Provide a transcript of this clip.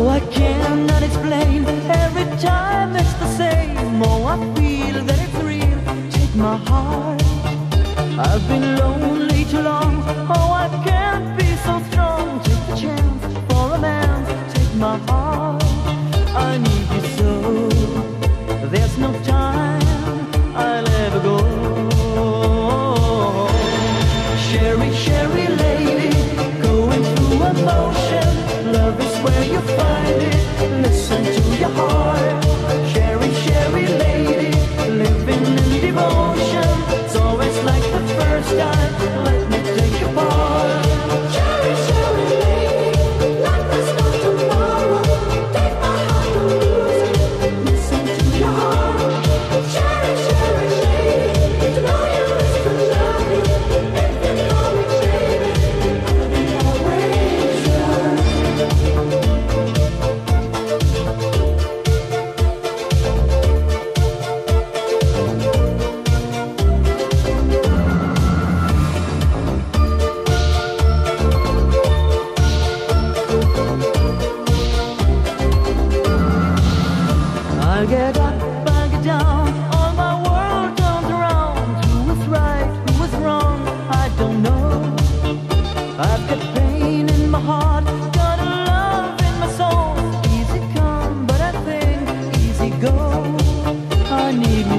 Oh, I cannot explain, every time it's the same. Oh, I feel that it's real. Take my heart. I've been lonely too long. Oh, I can't be so strong. Take the chance for a man. Take my heart. I need you so. There's no time. I'll ever go. Cheri, Cheri. Need you